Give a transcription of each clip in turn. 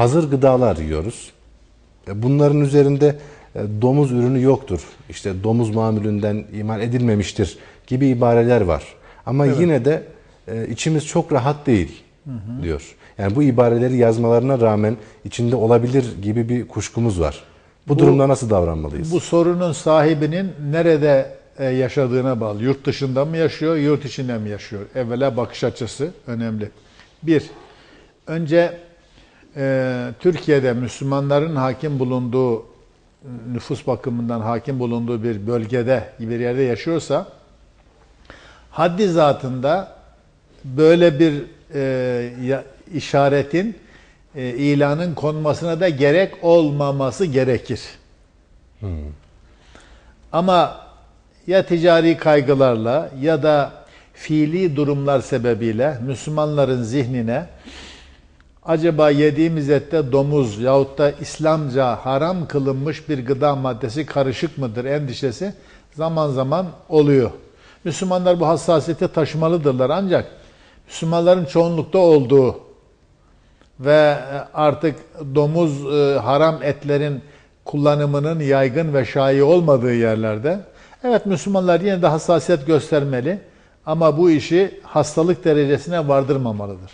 hazır gıdalar yiyoruz. E, Bunların üzerinde e, domuz ürünü yoktur. İşte domuz mamülünden imal edilmemiştir gibi ibareler var. Ama yine de e, içimiz çok rahat değil diyor. Yani bu ibareleri yazmalarına rağmen içinde olabilir gibi bir kuşkumuz var. Bu, durumda nasıl davranmalıyız? Bu sorunun sahibinin nerede yaşadığına bağlı. Yurt dışında mı yaşıyor, yurt içinde mi yaşıyor? Evvela bakış açısı önemli. Bir, önce e, Türkiye'de Müslümanların hakim bulunduğu, nüfus bakımından hakim bulunduğu bir bölgede, bir yerde yaşıyorsa, haddi zatında böyle bir e, işaretin, e, ilanın konmasına da gerek olmaması gerekir. Ama ya ticari kaygılarla ya da fiili durumlar sebebiyle Müslümanların zihnine acaba yediğimiz ette domuz yahut da İslamca haram kılınmış bir gıda maddesi karışık mıdır endişesi zaman zaman oluyor. Müslümanlar bu hassasiyeti taşımalıdırlar ancak Müslümanların çoğunlukta olduğu ve artık domuz e, haram etlerin kullanımının yaygın ve şai olmadığı yerlerde evet Müslümanlar yine de hassasiyet göstermeli ama bu işi hastalık derecesine vardırmamalıdır.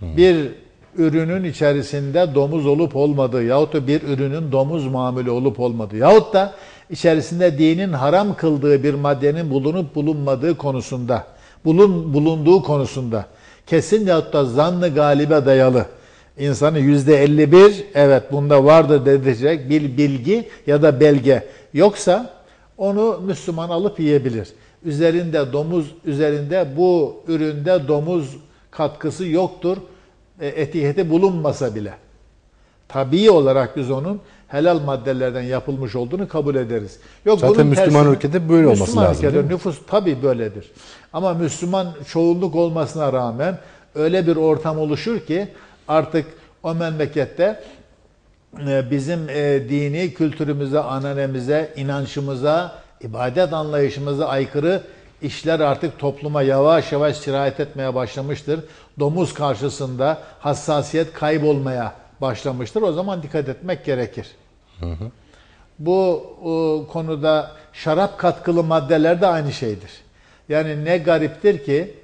Bir ürünün içerisinde domuz olup olmadığı yahut da bir ürünün domuz mamülü olup olmadığı yahut da içerisinde dinin haram kıldığı bir maddenin bulunup bulunmadığı konusunda bulun, bulunduğu konusunda kesin yahut da zannı galibe dayalı insanı yüzde 51 evet bunda vardır dedirtecek bir bilgi ya da belge yoksa onu Müslüman alıp yiyebilir. Üzerinde domuz üzerinde bu üründe domuz katkısı yoktur. E, etiketi bulunmasa bile. Tabii olarak biz onun helal maddelerden yapılmış olduğunu kabul ederiz. Yok Zaten Müslüman ülkede böyle olması Müslüman lazım, ülkede nüfus tabii böyledir. Ama Müslüman çoğunluk olmasına rağmen öyle bir ortam oluşur ki artık o memlekette e, bizim e, dini kültürümüze, ananemize, inançımıza, ibadet anlayışımıza aykırı işler artık topluma yavaş yavaş sirayet etmeye başlamıştır. Domuz karşısında hassasiyet kaybolmaya başlamıştır. O zaman dikkat etmek gerekir. Bu o, konuda şarap katkılı maddeler de aynı şeydir. Yani ne gariptir ki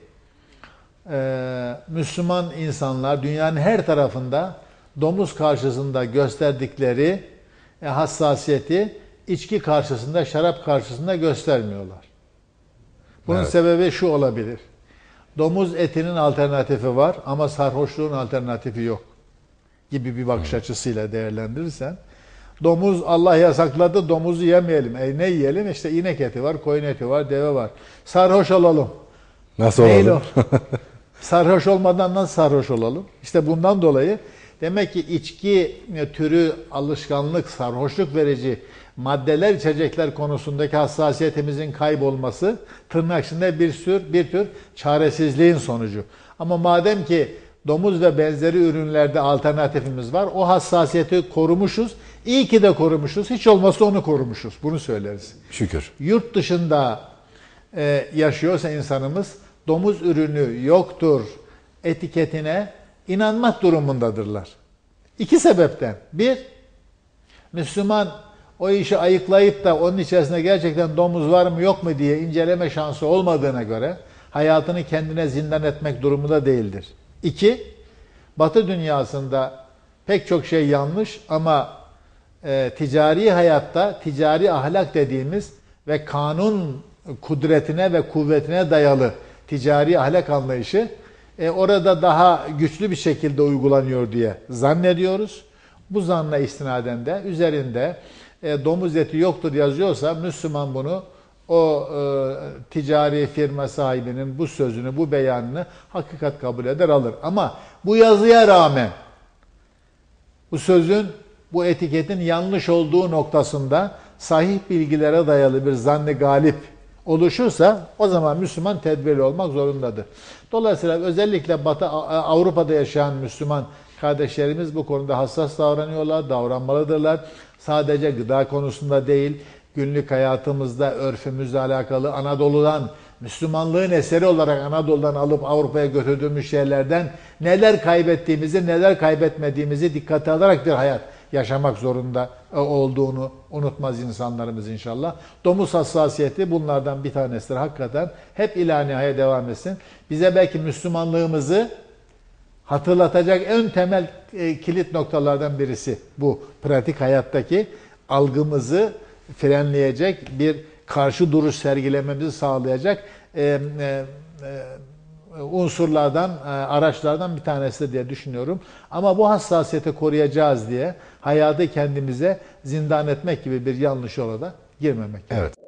e, Müslüman insanlar dünyanın her tarafında domuz karşısında gösterdikleri e, hassasiyeti içki karşısında, şarap karşısında göstermiyorlar. Bunun Evet. sebebi şu olabilir. Domuz etinin alternatifi var ama sarhoşluğun alternatifi yok gibi bir bakış açısıyla değerlendirirsen domuz Allah yasakladı domuzu yemeyelim. E ne yiyelim? İşte inek eti var, koyun eti var, deve var. Sarhoş olalım. Nasıl olalım? sarhoş olmadan nasıl sarhoş olalım? İşte bundan dolayı demek ki içki türü alışkanlık, sarhoşluk verici maddeler, içecekler konusundaki hassasiyetimizin kaybolması tırnak içinde bir tür, bir tür çaresizliğin sonucu. Ama madem ki domuz ve benzeri ürünlerde alternatifimiz var, o hassasiyeti korumuşuz. İyi ki de korumuşuz. Hiç olmazsa onu korumuşuz. Bunu söyleriz Şükür. yurt dışında e, yaşıyorsa insanımız domuz ürünü yoktur etiketine inanmak durumundadırlar. İki sebepten. Bir, Müslüman o işi ayıklayıp da onun içerisinde gerçekten domuz var mı yok mu diye inceleme şansı olmadığına göre hayatını kendine zindan etmek durumunda değildir. İki, Batı dünyasında pek çok şey yanlış ama e, ticari hayatta ticari ahlak dediğimiz ve kanun kudretine ve kuvvetine dayalı ticari ahlak anlayışı e, orada daha güçlü bir şekilde uygulanıyor diye zannediyoruz. Bu zanla istinaden de üzerinde e, domuz eti yoktur yazıyorsa Müslüman bunu o e, ticari firma sahibinin bu sözünü, bu beyanını hakikat kabul eder alır. Ama bu yazıya rağmen bu sözün, bu etiketin yanlış olduğu noktasında sahih bilgilere dayalı bir zanne galip oluşursa o zaman Müslüman tedbirli olmak zorundadır. Dolayısıyla özellikle Batı Avrupa'da yaşayan Müslüman kardeşlerimiz bu konuda hassas davranıyorlar, davranmalıdırlar. Sadece gıda konusunda değil, günlük hayatımızda örfümüzle alakalı Anadolu'dan Müslümanlığın eseri olarak Anadolu'dan alıp Avrupa'ya götürdüğümüz şeylerden neler kaybettiğimizi, neler kaybetmediğimizi dikkate alarak bir hayat yaşamak zorunda e, olduğunu unutmaz insanlarımız inşallah. Domuz hassasiyeti bunlardan bir tanesidir hakikaten. Hep ilanihaya devam etsin. Bize belki Müslümanlığımızı hatırlatacak en temel e, kilit noktalardan birisi bu. Pratik hayattaki algımızı frenleyecek bir karşı duruş sergilememizi sağlayacak e, e, e, unsurlardan, e, araçlardan bir tanesi diye düşünüyorum. Ama bu hassasiyeti koruyacağız diye hayatı kendimize zindan etmek gibi bir yanlış yola da girmemek. Evet.